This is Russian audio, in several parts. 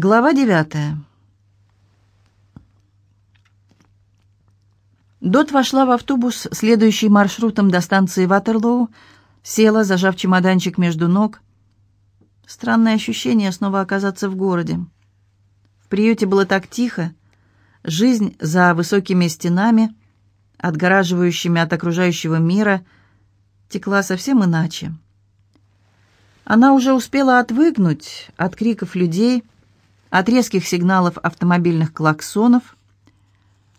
Глава девятая. Дот вошла в автобус, следующий маршрутом до станции Ватерлоу, села, зажав чемоданчик между ног. Странное ощущение снова оказаться в городе. В приюте было так тихо, жизнь за высокими стенами, отгораживающими от окружающего мира, текла совсем иначе. Она уже успела отвыкнуть от криков людей, от резких сигналов автомобильных клаксонов,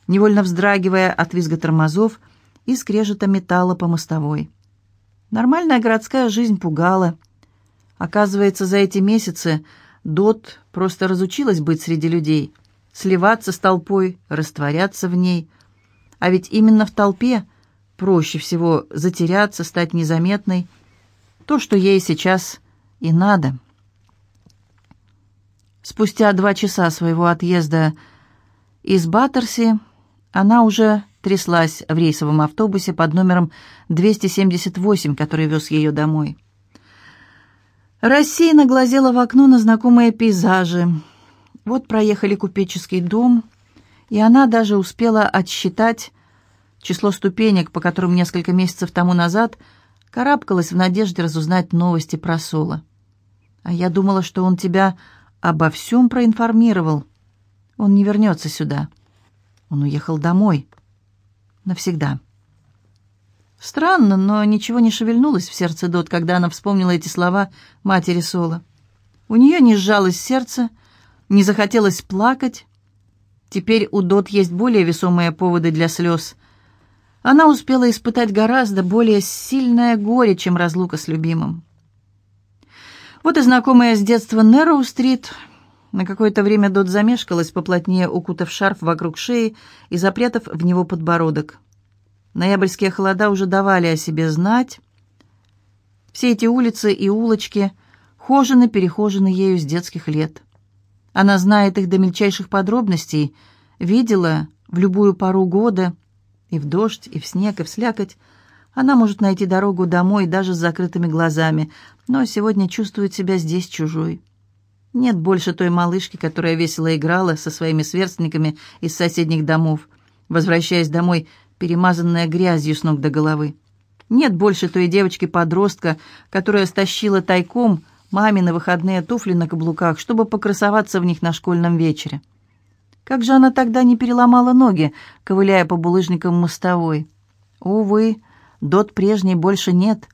невольно вздрагивая от визга тормозов и скрежета металла по мостовой. Нормальная городская жизнь пугала. Оказывается, за эти месяцы Дот просто разучилась быть среди людей, сливаться с толпой, растворяться в ней. А ведь именно в толпе проще всего затеряться, стать незаметной. То, что ей сейчас и надо — Спустя два часа своего отъезда из Баттерси она уже тряслась в рейсовом автобусе под номером 278, который вез ее домой. Рассеянно глазела в окно на знакомые пейзажи. Вот проехали купеческий дом, и она даже успела отсчитать число ступенек, по которым несколько месяцев тому назад карабкалась в надежде разузнать новости про Соло. «А я думала, что он тебя обо всем проинформировал. Он не вернется сюда. Он уехал домой. Навсегда. Странно, но ничего не шевельнулось в сердце Дот, когда она вспомнила эти слова матери Соло. У нее не сжалось сердце, не захотелось плакать. Теперь у Дот есть более весомые поводы для слез. Она успела испытать гораздо более сильное горе, чем разлука с любимым. Вот и знакомая с детства Нэроу-стрит. На какое-то время Дот замешкалась, поплотнее укутав шарф вокруг шеи и запрятав в него подбородок. Ноябрьские холода уже давали о себе знать. Все эти улицы и улочки хожены-перехожены ею с детских лет. Она знает их до мельчайших подробностей, видела в любую пару года, и в дождь, и в снег, и в слякоть, она может найти дорогу домой даже с закрытыми глазами, но сегодня чувствует себя здесь чужой. Нет больше той малышки, которая весело играла со своими сверстниками из соседних домов, возвращаясь домой, перемазанная грязью с ног до головы. Нет больше той девочки-подростка, которая стащила тайком мамины выходные туфли на каблуках, чтобы покрасоваться в них на школьном вечере. Как же она тогда не переломала ноги, ковыляя по булыжникам мостовой? Увы, Дот прежней больше нет.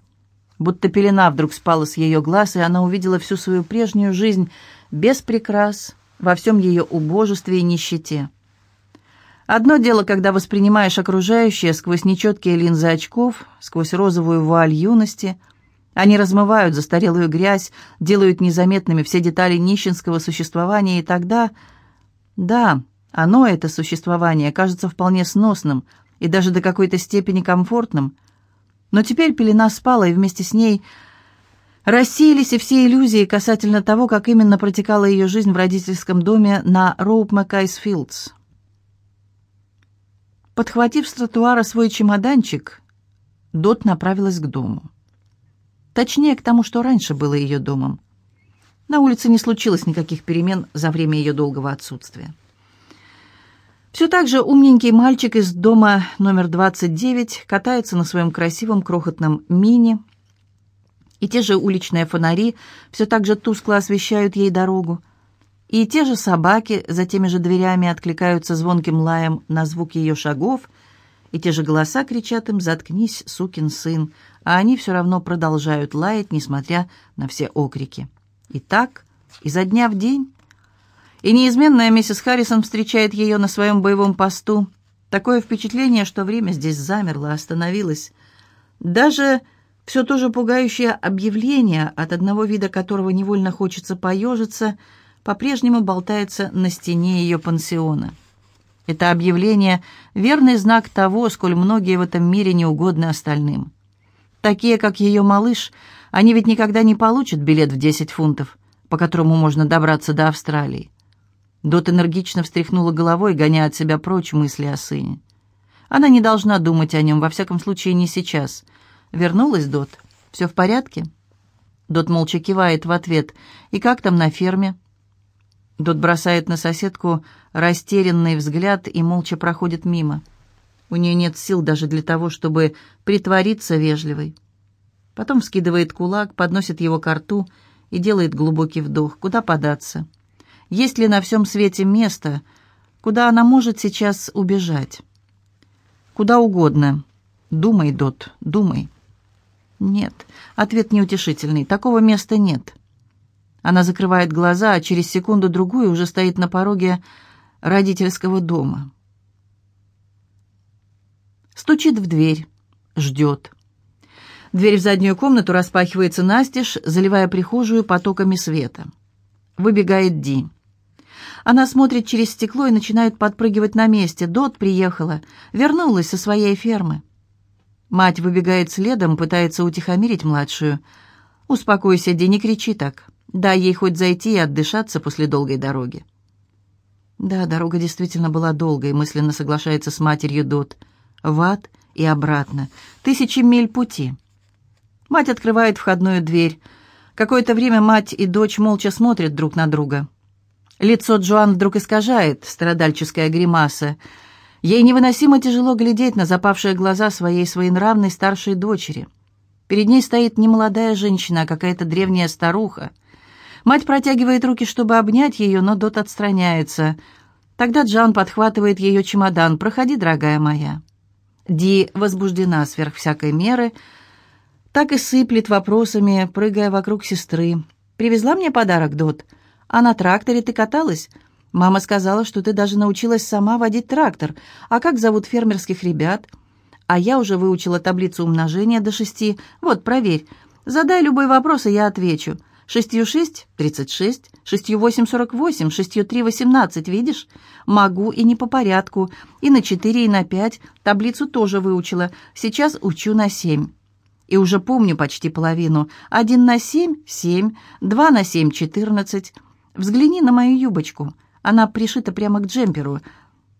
Будто пелена вдруг спала с ее глаз, и она увидела всю свою прежнюю жизнь без прикрас, во всем ее убожестве и нищете. Одно дело, когда воспринимаешь окружающее сквозь нечеткие линзы очков, сквозь розовую вуаль юности. Они размывают застарелую грязь, делают незаметными все детали нищенского существования, и тогда... Да, оно, это существование, кажется вполне сносным и даже до какой-то степени комфортным, но теперь пелена спала, и вместе с ней рассеялись и все иллюзии касательно того, как именно протекала ее жизнь в родительском доме на Роуп Маккайс Филдс. Подхватив с тротуара свой чемоданчик, Дот направилась к дому. Точнее, к тому, что раньше было ее домом. На улице не случилось никаких перемен за время ее долгого отсутствия. Все так же умненький мальчик из дома номер 29 катается на своем красивом крохотном мини, и те же уличные фонари все так же тускло освещают ей дорогу, и те же собаки за теми же дверями откликаются звонким лаем на звук ее шагов, и те же голоса кричат им «Заткнись, сукин сын», а они все равно продолжают лаять, несмотря на все окрики. И так, изо дня в день, и неизменная миссис Харрисон встречает ее на своем боевом посту. Такое впечатление, что время здесь замерло, остановилось. Даже все то же пугающее объявление, от одного вида которого невольно хочется поежиться, по-прежнему болтается на стене ее пансиона. Это объявление — верный знак того, сколь многие в этом мире неугодны остальным. Такие, как ее малыш, они ведь никогда не получат билет в 10 фунтов, по которому можно добраться до Австралии. Дот энергично встряхнула головой, гоняя от себя прочь мысли о сыне. Она не должна думать о нем, во всяком случае не сейчас. Вернулась Дот? Все в порядке? Дот молча кивает в ответ. «И как там на ферме?» Дот бросает на соседку растерянный взгляд и молча проходит мимо. У нее нет сил даже для того, чтобы притвориться вежливой. Потом скидывает кулак, подносит его к рту и делает глубокий вдох. Куда податься? Есть ли на всем свете место, куда она может сейчас убежать? Куда угодно. Думай, Дот, думай. Нет, ответ неутешительный. Такого места нет. Она закрывает глаза, а через секунду-другую уже стоит на пороге родительского дома. Стучит в дверь, ждет. Дверь в заднюю комнату распахивается настежь, заливая прихожую потоками света. Выбегает Ди. Она смотрит через стекло и начинает подпрыгивать на месте. Дот приехала, вернулась со своей фермы. Мать выбегает следом, пытается утихомирить младшую. «Успокойся, Ди, не кричи так. Дай ей хоть зайти и отдышаться после долгой дороги». Да, дорога действительно была долгой, мысленно соглашается с матерью Дот. В ад и обратно. Тысячи миль пути. Мать открывает входную дверь. Какое-то время мать и дочь молча смотрят друг на друга. Лицо Джоан вдруг искажает страдальческая гримаса. Ей невыносимо тяжело глядеть на запавшие глаза своей своенравной старшей дочери. Перед ней стоит не молодая женщина, а какая-то древняя старуха. Мать протягивает руки, чтобы обнять ее, но Дот отстраняется. Тогда Джан подхватывает ее чемодан. «Проходи, дорогая моя». Ди возбуждена сверх всякой меры, так и сыплет вопросами, прыгая вокруг сестры. «Привезла мне подарок, Дот? А на тракторе ты каталась? Мама сказала, что ты даже научилась сама водить трактор. А как зовут фермерских ребят?» «А я уже выучила таблицу умножения до шести. Вот, проверь. Задай любой вопрос, и я отвечу. Шестью шесть — тридцать шесть, шестью восемь — сорок восемь, шестью три — восемнадцать, видишь? Могу и не по порядку. И на четыре, и на пять. Таблицу тоже выучила. Сейчас учу на семь и уже помню почти половину. Один на семь — семь, два на семь — четырнадцать. Взгляни на мою юбочку. Она пришита прямо к джемперу.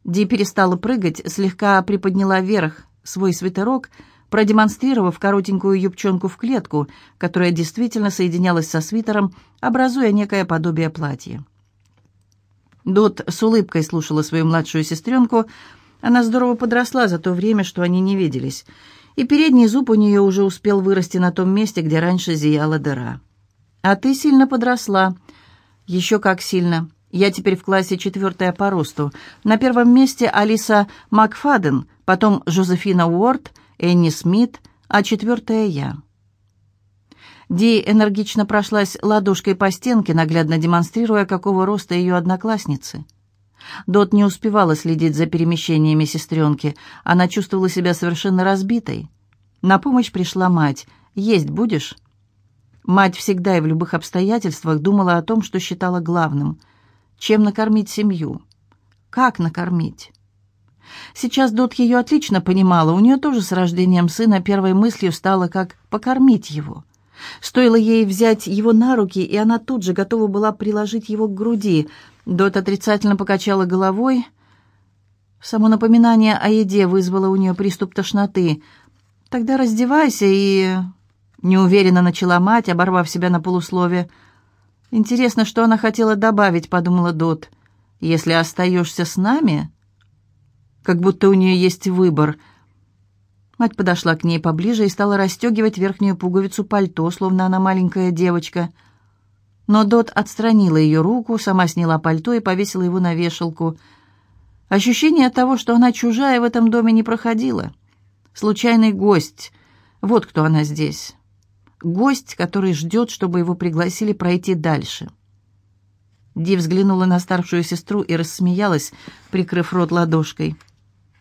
Ди перестала прыгать, слегка приподняла вверх свой свитерок, продемонстрировав коротенькую юбчонку в клетку, которая действительно соединялась со свитером, образуя некое подобие платья. Дот с улыбкой слушала свою младшую сестренку. Она здорово подросла за то время, что они не виделись — и передний зуб у нее уже успел вырасти на том месте, где раньше зияла дыра. «А ты сильно подросла». «Еще как сильно. Я теперь в классе четвертая по росту. На первом месте Алиса Макфаден, потом Жозефина Уорд, Энни Смит, а четвертая я». Ди энергично прошлась ладошкой по стенке, наглядно демонстрируя, какого роста ее одноклассницы. Дот не успевала следить за перемещениями сестренки. Она чувствовала себя совершенно разбитой. На помощь пришла мать. «Есть будешь?» Мать всегда и в любых обстоятельствах думала о том, что считала главным. Чем накормить семью? Как накормить? Сейчас Дот ее отлично понимала. У нее тоже с рождением сына первой мыслью стало, как покормить его. Стоило ей взять его на руки, и она тут же готова была приложить его к груди – Дот отрицательно покачала головой. Само напоминание о еде вызвало у нее приступ тошноты. «Тогда раздевайся и...» Неуверенно начала мать, оборвав себя на полуслове. «Интересно, что она хотела добавить», — подумала Дот. «Если остаешься с нами...» Как будто у нее есть выбор. Мать подошла к ней поближе и стала расстегивать верхнюю пуговицу пальто, словно она маленькая девочка — но Дот отстранила ее руку, сама сняла пальто и повесила его на вешалку. Ощущение того, что она чужая в этом доме, не проходило. Случайный гость. Вот кто она здесь. Гость, который ждет, чтобы его пригласили пройти дальше. Ди взглянула на старшую сестру и рассмеялась, прикрыв рот ладошкой.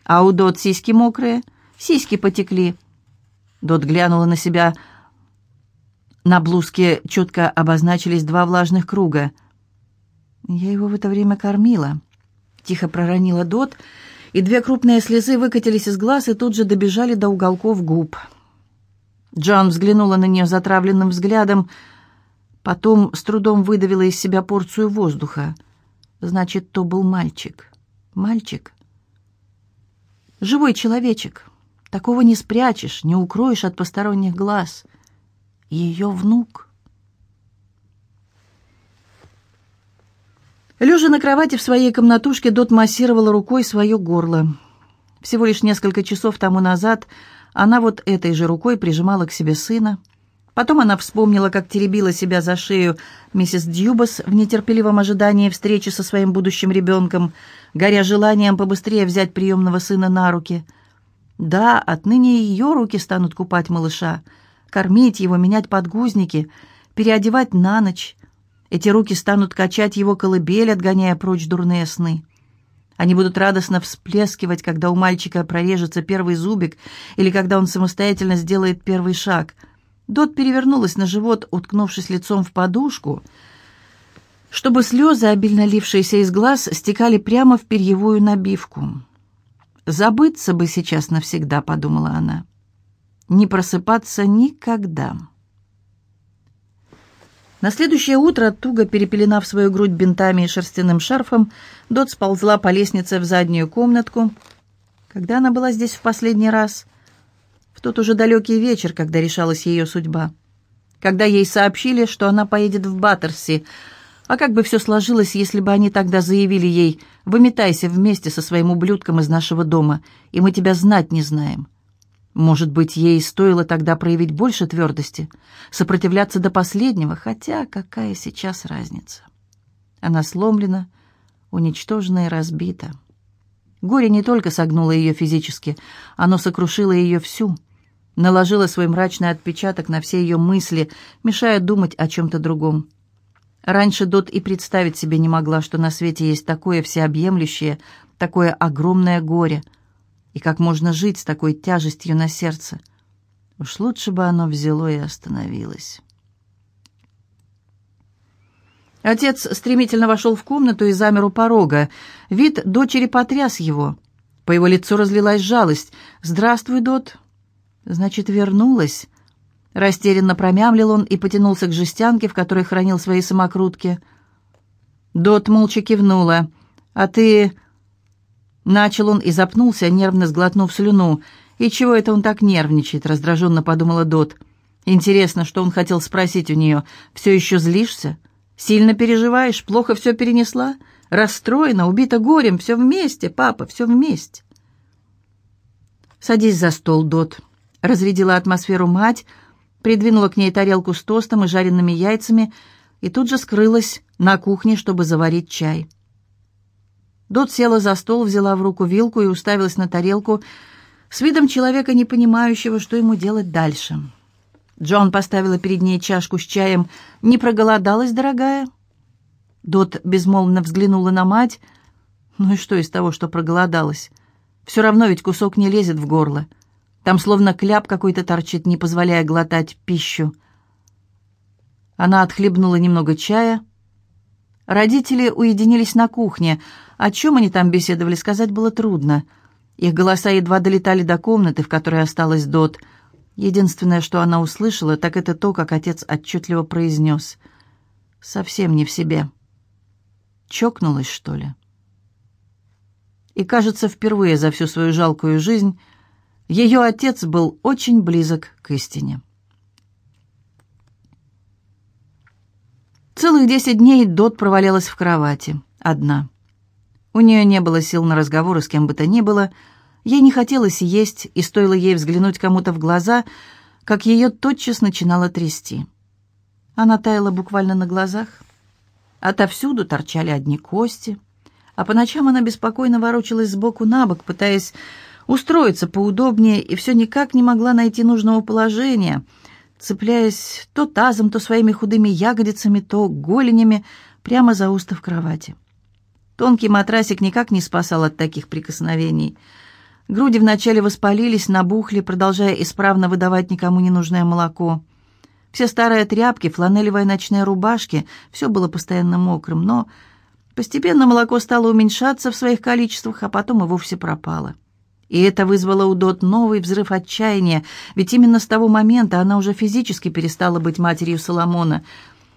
«А у Дот сиськи мокрые? Сиськи потекли». Дот глянула на себя на блузке четко обозначились два влажных круга. «Я его в это время кормила», — тихо проронила Дот, и две крупные слезы выкатились из глаз и тут же добежали до уголков губ. Джон взглянула на нее затравленным взглядом, потом с трудом выдавила из себя порцию воздуха. Значит, то был мальчик. Мальчик. Живой человечек. Такого не спрячешь, не укроешь от посторонних глаз — ее внук. Лежа на кровати в своей комнатушке, Дот массировала рукой свое горло. Всего лишь несколько часов тому назад она вот этой же рукой прижимала к себе сына. Потом она вспомнила, как теребила себя за шею миссис Дьюбас в нетерпеливом ожидании встречи со своим будущим ребенком, горя желанием побыстрее взять приемного сына на руки. Да, отныне ее руки станут купать малыша, кормить его, менять подгузники, переодевать на ночь, эти руки станут качать его колыбель, отгоняя прочь дурные сны. Они будут радостно всплескивать, когда у мальчика прорежется первый зубик или когда он самостоятельно сделает первый шаг. Дот перевернулась на живот, уткнувшись лицом в подушку, чтобы слезы, обильно лившиеся из глаз, стекали прямо в перьевую набивку. «Забыться бы сейчас навсегда», — подумала она. «Не просыпаться никогда». На следующее утро, туго перепеленав свою грудь бинтами и шерстяным шарфом, Дот сползла по лестнице в заднюю комнатку. Когда она была здесь в последний раз? В тот уже далекий вечер, когда решалась ее судьба. Когда ей сообщили, что она поедет в Баттерси. А как бы все сложилось, если бы они тогда заявили ей «Выметайся вместе со своим ублюдком из нашего дома, и мы тебя знать не знаем». Может быть, ей стоило тогда проявить больше твердости, сопротивляться до последнего, хотя какая сейчас разница? Она сломлена, уничтожена и разбита. Горе не только согнуло ее физически, оно сокрушило ее всю, наложило свой мрачный отпечаток на все ее мысли, мешая думать о чем-то другом. Раньше Дот и представить себе не могла, что на свете есть такое всеобъемлющее, такое огромное горе — и как можно жить с такой тяжестью на сердце? Уж лучше бы оно взяло и остановилось. Отец стремительно вошел в комнату и замер у порога. Вид дочери потряс его. По его лицу разлилась жалость. «Здравствуй, Дот». «Значит, вернулась?» Растерянно промямлил он и потянулся к жестянке, в которой хранил свои самокрутки. Дот молча кивнула. «А ты Начал он и запнулся, нервно сглотнув слюну. «И чего это он так нервничает?» — раздраженно подумала Дот. «Интересно, что он хотел спросить у нее. Все еще злишься? Сильно переживаешь? Плохо все перенесла? Расстроена, убита горем? Все вместе, папа, все вместе?» «Садись за стол, Дот», — разрядила атмосферу мать, придвинула к ней тарелку с тостом и жареными яйцами и тут же скрылась на кухне, чтобы заварить чай. Дот села за стол, взяла в руку вилку и уставилась на тарелку с видом человека, не понимающего, что ему делать дальше. Джон поставила перед ней чашку с чаем. «Не проголодалась, дорогая?» Дот безмолвно взглянула на мать. «Ну и что из того, что проголодалась? Все равно ведь кусок не лезет в горло. Там словно кляп какой-то торчит, не позволяя глотать пищу». Она отхлебнула немного чая. Родители уединились на кухне — о чем они там беседовали, сказать было трудно. Их голоса едва долетали до комнаты, в которой осталась Дот. Единственное, что она услышала, так это то, как отец отчетливо произнес. «Совсем не в себе». Чокнулась, что ли? И, кажется, впервые за всю свою жалкую жизнь ее отец был очень близок к истине. Целых десять дней Дот провалялась в кровати, одна. У нее не было сил на разговоры с кем бы то ни было. Ей не хотелось есть, и стоило ей взглянуть кому-то в глаза, как ее тотчас начинало трясти. Она таяла буквально на глазах. Отовсюду торчали одни кости, а по ночам она беспокойно ворочалась сбоку на бок, пытаясь устроиться поудобнее, и все никак не могла найти нужного положения, цепляясь то тазом, то своими худыми ягодицами, то голенями прямо за устав кровати. Тонкий матрасик никак не спасал от таких прикосновений. Груди вначале воспалились, набухли, продолжая исправно выдавать никому не нужное молоко. Все старые тряпки, фланелевые ночные рубашки, все было постоянно мокрым, но постепенно молоко стало уменьшаться в своих количествах, а потом и вовсе пропало. И это вызвало у Дот новый взрыв отчаяния, ведь именно с того момента она уже физически перестала быть матерью Соломона.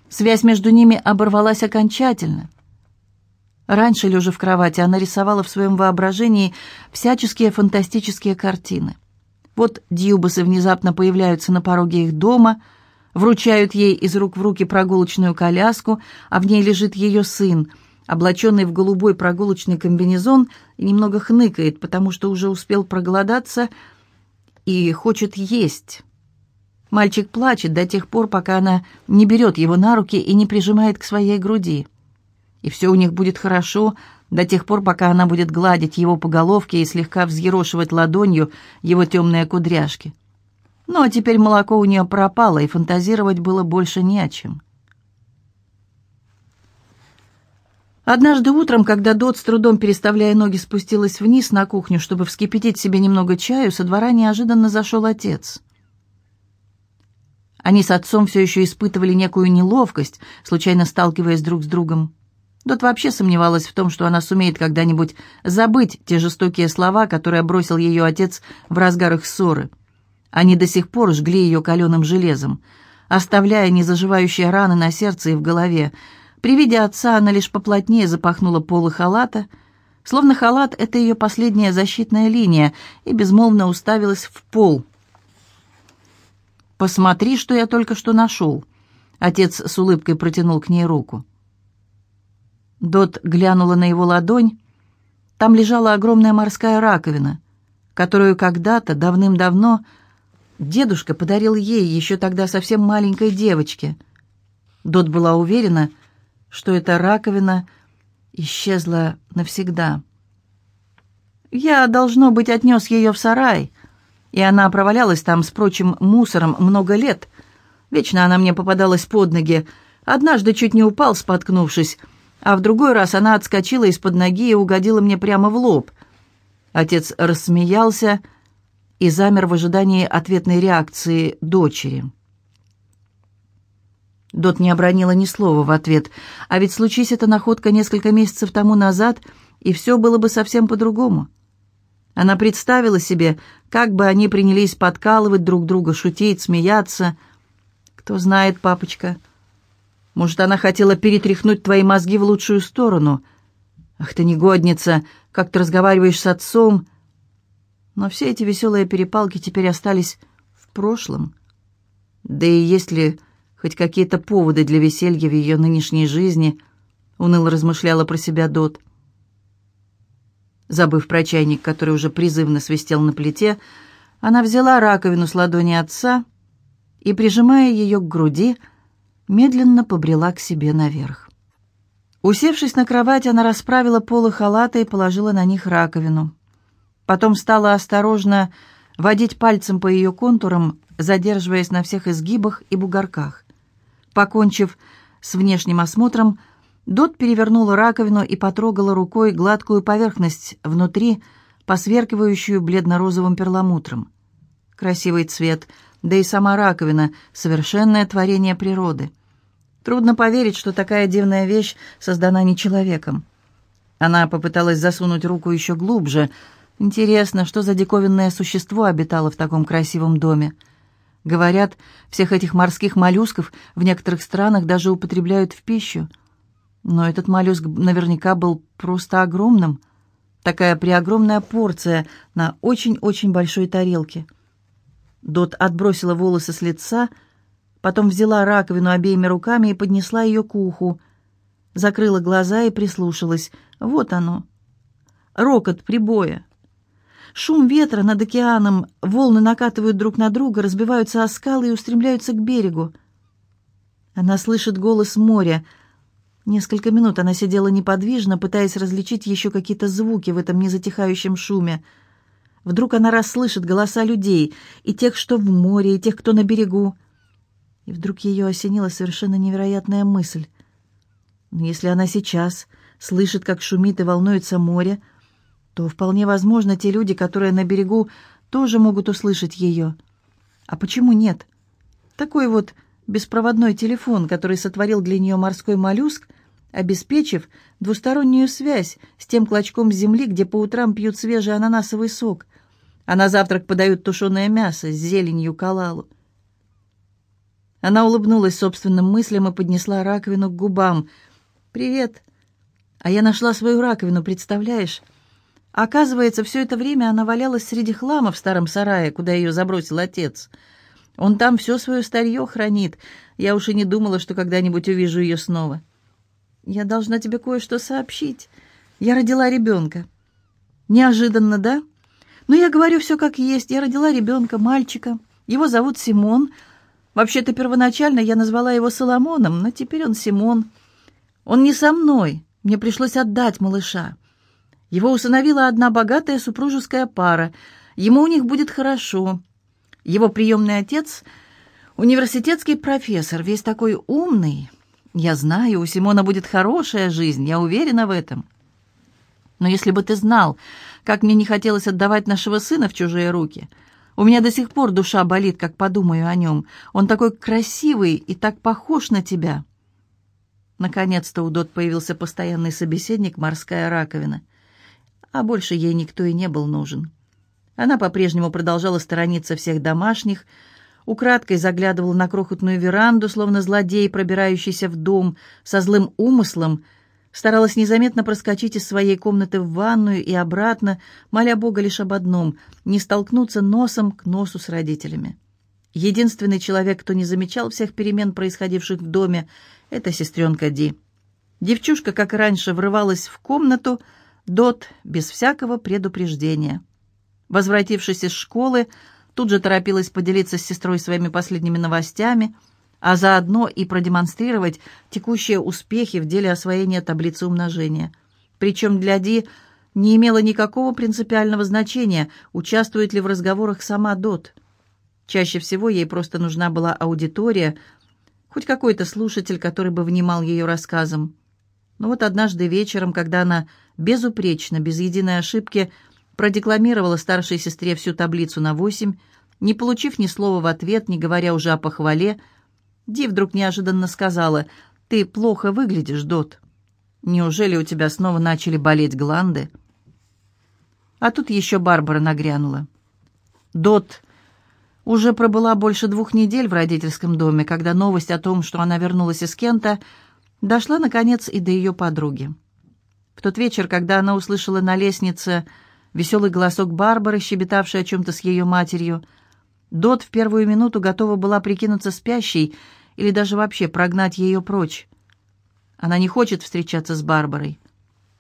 Связь между ними оборвалась окончательно — Раньше, лежа в кровати, она рисовала в своем воображении всяческие фантастические картины. Вот дьюбасы внезапно появляются на пороге их дома, вручают ей из рук в руки прогулочную коляску, а в ней лежит ее сын. облаченный в голубой прогулочный комбинезон, и немного хныкает, потому что уже успел проголодаться и хочет есть. Мальчик плачет до тех пор, пока она не берет его на руки и не прижимает к своей груди. И все у них будет хорошо до тех пор, пока она будет гладить его по головке и слегка взъерошивать ладонью его темные кудряшки. Ну, а теперь молоко у нее пропало, и фантазировать было больше не о чем. Однажды утром, когда Дот с трудом переставляя ноги спустилась вниз на кухню, чтобы вскипятить себе немного чаю, со двора неожиданно зашел отец. Они с отцом все еще испытывали некую неловкость, случайно сталкиваясь друг с другом. Дот вообще сомневалась в том, что она сумеет когда-нибудь забыть те жестокие слова, которые бросил ее отец в разгар их ссоры. Они до сих пор жгли ее каленым железом, оставляя незаживающие раны на сердце и в голове, при виде отца она лишь поплотнее запахнула полы халата, словно халат — это ее последняя защитная линия, и безмолвно уставилась в пол. «Посмотри, что я только что нашел!» Отец с улыбкой протянул к ней руку. Дот глянула на его ладонь. Там лежала огромная морская раковина, которую когда-то, давным-давно, дедушка подарил ей, еще тогда совсем маленькой девочке. Дот была уверена, что эта раковина исчезла навсегда. Я, должно быть, отнес ее в сарай, и она провалялась там с прочим мусором много лет. Вечно она мне попадалась под ноги. Однажды чуть не упал, споткнувшись, а в другой раз она отскочила из-под ноги и угодила мне прямо в лоб. Отец рассмеялся и замер в ожидании ответной реакции дочери. Дот не обронила ни слова в ответ. А ведь случись эта находка несколько месяцев тому назад, и все было бы совсем по-другому. Она представила себе, как бы они принялись подкалывать друг друга, шутить, смеяться. Кто знает, папочка, может, она хотела перетряхнуть твои мозги в лучшую сторону. Ах ты негодница, как ты разговариваешь с отцом. Но все эти веселые перепалки теперь остались в прошлом. Да и если хоть какие-то поводы для веселья в ее нынешней жизни, уныло размышляла про себя Дот. Забыв про чайник, который уже призывно свистел на плите, она взяла раковину с ладони отца и, прижимая ее к груди, медленно побрела к себе наверх. Усевшись на кровать, она расправила полы халата и положила на них раковину. Потом стала осторожно водить пальцем по ее контурам, задерживаясь на всех изгибах и бугорках. Покончив с внешним осмотром, Дот перевернула раковину и потрогала рукой гладкую поверхность внутри, посверкивающую бледно-розовым перламутром. Красивый цвет, да и сама раковина — совершенное творение природы. Трудно поверить, что такая дивная вещь создана не человеком. Она попыталась засунуть руку еще глубже. Интересно, что за диковинное существо обитало в таком красивом доме? Говорят, всех этих морских моллюсков в некоторых странах даже употребляют в пищу. Но этот моллюск наверняка был просто огромным. Такая преогромная порция на очень-очень большой тарелке. Дот отбросила волосы с лица, потом взяла раковину обеими руками и поднесла ее к уху. Закрыла глаза и прислушалась. Вот оно. Рокот прибоя. Шум ветра над океаном, волны накатывают друг на друга, разбиваются о скалы и устремляются к берегу. Она слышит голос моря. Несколько минут она сидела неподвижно, пытаясь различить еще какие-то звуки в этом незатихающем шуме. Вдруг она расслышит голоса людей, и тех, что в море, и тех, кто на берегу. И вдруг ее осенила совершенно невероятная мысль. Но если она сейчас слышит, как шумит и волнуется море, то вполне возможно, те люди, которые на берегу, тоже могут услышать ее. А почему нет? Такой вот беспроводной телефон, который сотворил для нее морской моллюск, обеспечив двустороннюю связь с тем клочком земли, где по утрам пьют свежий ананасовый сок, а на завтрак подают тушеное мясо с зеленью калалу. Она улыбнулась собственным мыслям и поднесла раковину к губам. «Привет. А я нашла свою раковину, представляешь?» Оказывается, все это время она валялась среди хлама в старом сарае, куда ее забросил отец. Он там все свое старье хранит. Я уж и не думала, что когда-нибудь увижу ее снова. я должна тебе кое-что сообщить. Я родила ребенка». «Неожиданно, да?» «Но я говорю все как есть. Я родила ребенка, мальчика. Его зовут Симон. Вообще-то первоначально я назвала его Соломоном, но теперь он Симон. Он не со мной. Мне пришлось отдать малыша. Его усыновила одна богатая супружеская пара. Ему у них будет хорошо. Его приемный отец — университетский профессор, весь такой умный. Я знаю, у Симона будет хорошая жизнь, я уверена в этом. Но если бы ты знал, как мне не хотелось отдавать нашего сына в чужие руки, у меня до сих пор душа болит, как подумаю о нем. Он такой красивый и так похож на тебя. Наконец-то у Дот появился постоянный собеседник, морская раковина. А больше ей никто и не был нужен. Она по-прежнему продолжала сторониться всех домашних, украдкой заглядывала на крохотную веранду, словно злодей, пробирающийся в дом со злым умыслом, старалась незаметно проскочить из своей комнаты в ванную и обратно, моля Бога лишь об одном — не столкнуться носом к носу с родителями. Единственный человек, кто не замечал всех перемен, происходивших в доме, — это сестренка Ди. Девчушка, как и раньше, врывалась в комнату, Дот без всякого предупреждения — Возвратившись из школы, тут же торопилась поделиться с сестрой своими последними новостями, а заодно и продемонстрировать текущие успехи в деле освоения таблицы умножения. Причем для Ди не имело никакого принципиального значения, участвует ли в разговорах сама Дот. Чаще всего ей просто нужна была аудитория, хоть какой-то слушатель, который бы внимал ее рассказам. Но вот однажды вечером, когда она безупречно, без единой ошибки, продекламировала старшей сестре всю таблицу на восемь, не получив ни слова в ответ, не говоря уже о похвале, Ди вдруг неожиданно сказала, «Ты плохо выглядишь, Дот. Неужели у тебя снова начали болеть гланды?» А тут еще Барбара нагрянула. Дот уже пробыла больше двух недель в родительском доме, когда новость о том, что она вернулась из Кента, дошла, наконец, и до ее подруги. В тот вечер, когда она услышала на лестнице веселый голосок Барбары, щебетавший о чем-то с ее матерью. Дот в первую минуту готова была прикинуться спящей или даже вообще прогнать ее прочь. Она не хочет встречаться с Барбарой.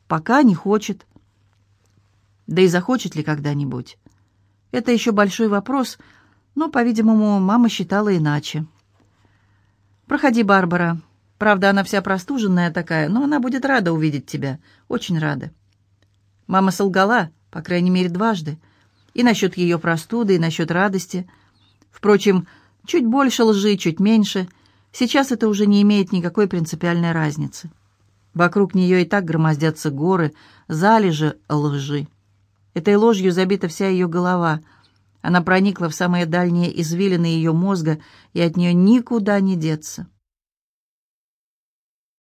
Пока не хочет. Да и захочет ли когда-нибудь? Это еще большой вопрос, но, по-видимому, мама считала иначе. «Проходи, Барбара. Правда, она вся простуженная такая, но она будет рада увидеть тебя. Очень рада». Мама солгала, по крайней мере, дважды. И насчет ее простуды, и насчет радости. Впрочем, чуть больше лжи, чуть меньше. Сейчас это уже не имеет никакой принципиальной разницы. Вокруг нее и так громоздятся горы, залежи лжи. Этой ложью забита вся ее голова. Она проникла в самые дальние извилины ее мозга, и от нее никуда не деться.